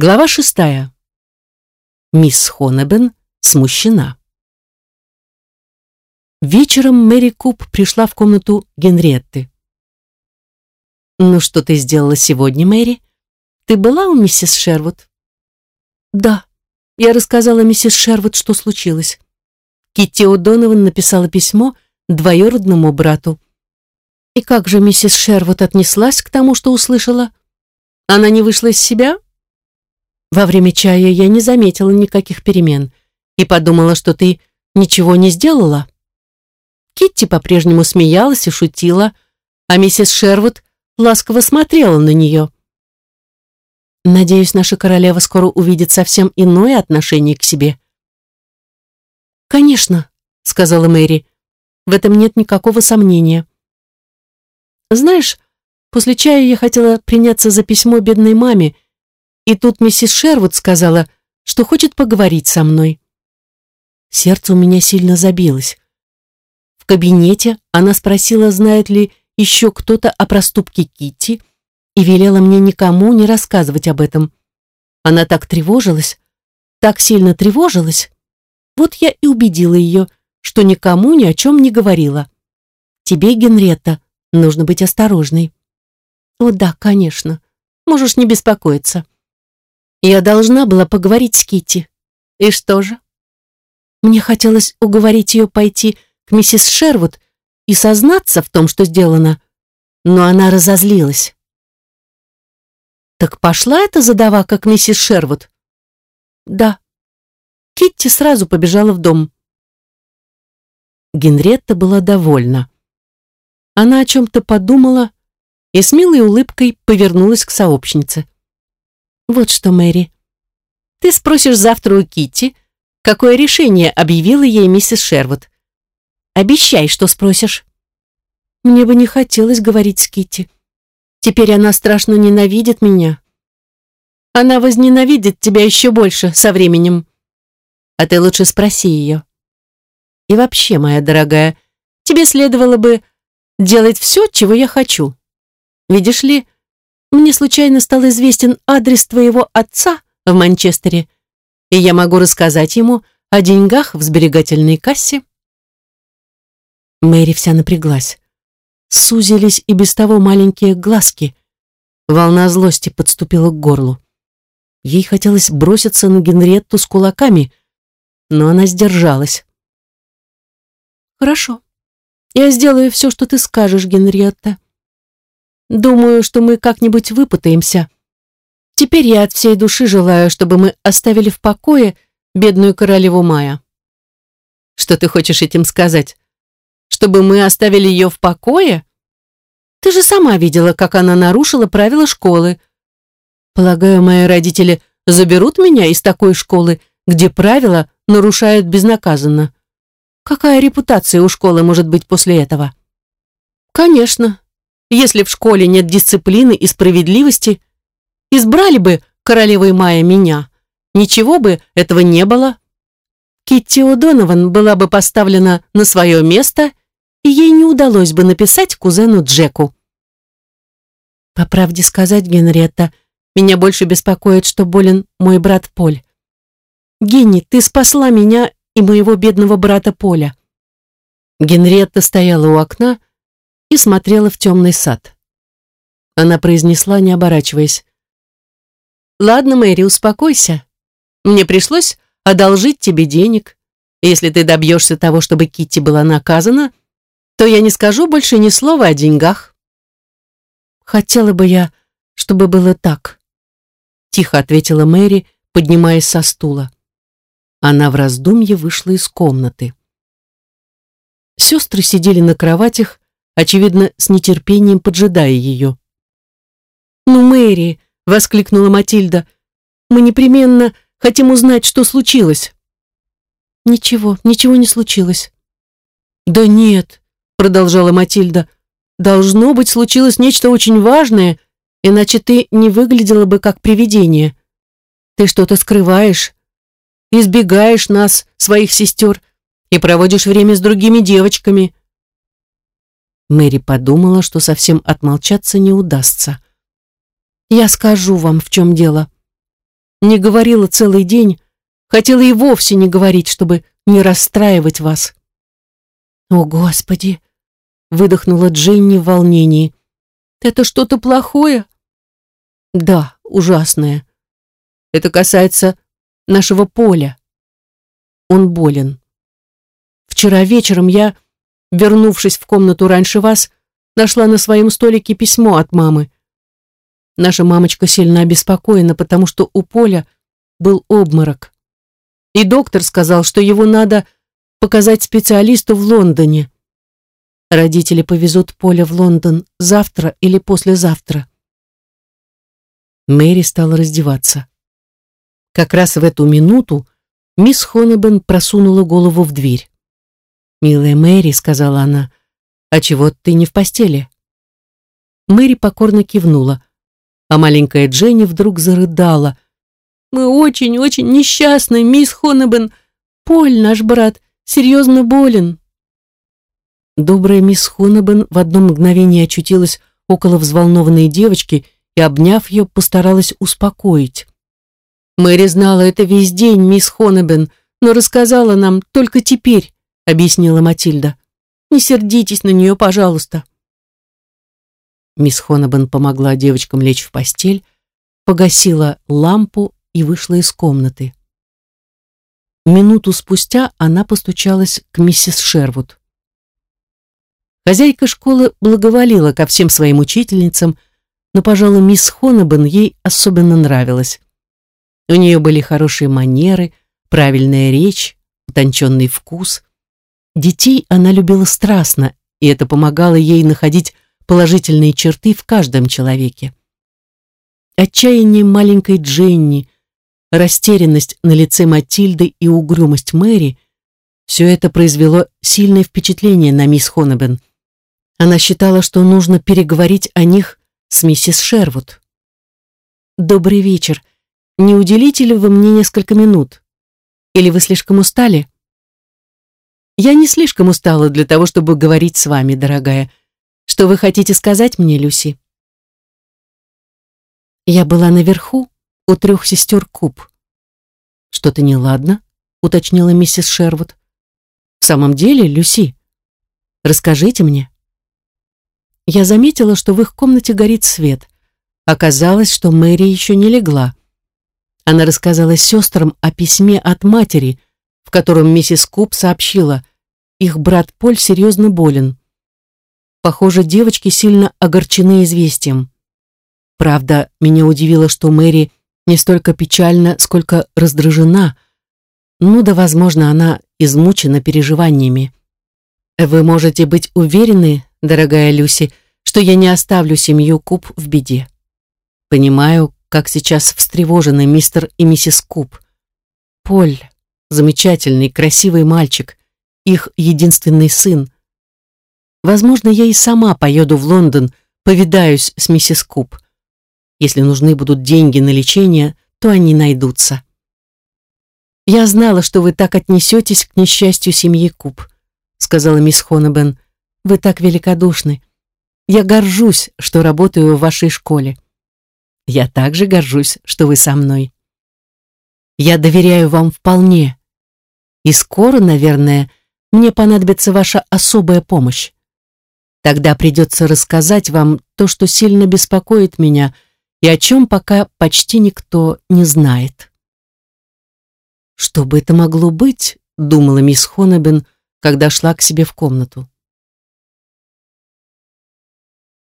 Глава шестая. Мисс Хонебен смущена. Вечером Мэри Куб пришла в комнату Генриетты. «Ну, что ты сделала сегодня, Мэри? Ты была у миссис Шервуд?» «Да, я рассказала миссис Шервуд, что случилось. Китти О'Донован написала письмо двоюродному брату. И как же миссис Шервуд отнеслась к тому, что услышала? Она не вышла из себя?» Во время чая я не заметила никаких перемен и подумала, что ты ничего не сделала. Китти по-прежнему смеялась и шутила, а миссис Шервуд ласково смотрела на нее. Надеюсь, наша королева скоро увидит совсем иное отношение к себе. «Конечно», — сказала Мэри, — «в этом нет никакого сомнения». «Знаешь, после чая я хотела приняться за письмо бедной маме, — и тут миссис Шервуд сказала, что хочет поговорить со мной. Сердце у меня сильно забилось. В кабинете она спросила, знает ли еще кто-то о проступке Китти, и велела мне никому не рассказывать об этом. Она так тревожилась, так сильно тревожилась. Вот я и убедила ее, что никому ни о чем не говорила. Тебе, Генретта, нужно быть осторожной. О да, конечно. Можешь не беспокоиться. Я должна была поговорить с Китти. И что же? Мне хотелось уговорить ее пойти к миссис Шервуд и сознаться в том, что сделано, но она разозлилась. Так пошла эта задавака к миссис Шервуд? Да. Китти сразу побежала в дом. Генретта была довольна. Она о чем-то подумала и с милой улыбкой повернулась к сообщнице. Вот что, Мэри. Ты спросишь завтра у Китти, какое решение объявила ей миссис Шервуд. Обещай, что спросишь. Мне бы не хотелось говорить с Китти. Теперь она страшно ненавидит меня. Она возненавидит тебя еще больше со временем. А ты лучше спроси ее. И вообще, моя дорогая, тебе следовало бы делать все, чего я хочу. Видишь ли, мне случайно стал известен адрес твоего отца в Манчестере, и я могу рассказать ему о деньгах в сберегательной кассе. Мэри вся напряглась. Сузились и без того маленькие глазки. Волна злости подступила к горлу. Ей хотелось броситься на Генретту с кулаками, но она сдержалась. «Хорошо. Я сделаю все, что ты скажешь, Генриетта», Думаю, что мы как-нибудь выпутаемся. Теперь я от всей души желаю, чтобы мы оставили в покое бедную королеву Мая. Что ты хочешь этим сказать? Чтобы мы оставили ее в покое? Ты же сама видела, как она нарушила правила школы. Полагаю, мои родители заберут меня из такой школы, где правила нарушают безнаказанно. Какая репутация у школы может быть после этого? Конечно, если в школе нет дисциплины и справедливости, избрали бы королевой Майя меня. Ничего бы этого не было. Китти О'Донован была бы поставлена на свое место, и ей не удалось бы написать кузену Джеку. По правде сказать, Генриетта, меня больше беспокоит, что болен мой брат Поль. Генни, ты спасла меня и моего бедного брата Поля. Генриетта стояла у окна, и смотрела в темный сад. Она произнесла, не оборачиваясь. «Ладно, Мэри, успокойся. Мне пришлось одолжить тебе денег. Если ты добьешься того, чтобы Китти была наказана, то я не скажу больше ни слова о деньгах». «Хотела бы я, чтобы было так», — тихо ответила Мэри, поднимаясь со стула. Она в раздумье вышла из комнаты. Сестры сидели на кроватях, очевидно, с нетерпением поджидая ее. «Ну, Мэри!» — воскликнула Матильда. «Мы непременно хотим узнать, что случилось». «Ничего, ничего не случилось». «Да нет», — продолжала Матильда. «Должно быть, случилось нечто очень важное, иначе ты не выглядела бы как привидение. Ты что-то скрываешь, избегаешь нас, своих сестер, и проводишь время с другими девочками. Мэри подумала, что совсем отмолчаться не удастся. «Я скажу вам, в чем дело. не говорила целый день, хотела и вовсе не говорить, чтобы не расстраивать вас». «О, Господи!» — выдохнула Дженни в волнении. «Это что-то плохое?» «Да, ужасное. Это касается нашего поля. Он болен. Вчера вечером я, вернувшись в комнату раньше вас, нашла на своем столике письмо от мамы. Наша мамочка сильно обеспокоена, потому что у Поля был обморок. И доктор сказал, что его надо показать специалисту в Лондоне. Родители повезут Поля в Лондон завтра или послезавтра. Мэри стала раздеваться. Как раз в эту минуту мисс Хонебен просунула голову в дверь. «Милая Мэри», — сказала она, — «а чего ты не в постели?» Мэри покорно кивнула, а маленькая Дженни вдруг зарыдала. «Мы очень-очень несчастны, мисс Хонебен. Поль, наш брат, серьезно болен». Добрая мисс Хонебен в одно мгновение очутилась около взволнованной девочки и, обняв ее, постаралась успокоить. «Мэри знала это весь день, мисс Хонебен, но рассказала нам только теперь объяснила Матильда. «Не сердитесь на нее, пожалуйста». Мисс Хонабен помогла девочкам лечь в постель, погасила лампу и вышла из комнаты. Минуту спустя она постучалась к миссис Шервуд. Хозяйка школы благоволила ко всем своим учительницам, но, пожалуй, мисс Хонабен ей особенно нравилась. У нее были хорошие манеры, правильная речь, утонченный вкус. Детей она любила страстно, и это помогало ей находить положительные черты в каждом человеке. Отчаяние маленькой Дженни, растерянность на лице Матильды и угрюмость Мэри – все это произвело сильное впечатление на мисс Хонебен. Она считала, что нужно переговорить о них с миссис Шервуд. «Добрый вечер. Не уделите ли вы мне несколько минут? Или вы слишком устали?» Я не слишком устала для того, чтобы говорить с вами, дорогая. Что вы хотите сказать мне, Люси? Я была наверху у трех сестер Куб. Что-то неладно, уточнила миссис Шервуд. В самом деле, Люси, расскажите мне. Я заметила, что в их комнате горит свет. Оказалось, что Мэри еще не легла. Она рассказала сестрам о письме от матери, в котором миссис Куб сообщила, их брат Поль серьезно болен. Похоже, девочки сильно огорчены известием. Правда, меня удивило, что Мэри не столько печальна, сколько раздражена. Ну да, возможно, она измучена переживаниями. Вы можете быть уверены, дорогая Люси, что я не оставлю семью Куб в беде. Понимаю, как сейчас встревожены мистер и миссис Куб. Поль, замечательный, красивый мальчик, их единственный сын. Возможно, я и сама поеду в Лондон, повидаюсь с миссис Куб. Если нужны будут деньги на лечение, то они найдутся. «Я знала, что вы так отнесетесь к несчастью семьи Куб», сказала мисс Хонебен. «Вы так великодушны. Я горжусь, что работаю в вашей школе. Я также горжусь, что вы со мной. Я доверяю вам вполне. И скоро, наверное, мне понадобится ваша особая помощь. Тогда придется рассказать вам то, что сильно беспокоит меня и о чем пока почти никто не знает. Что бы это могло быть, думала мисс Хонебен, когда шла к себе в комнату.